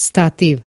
Stativ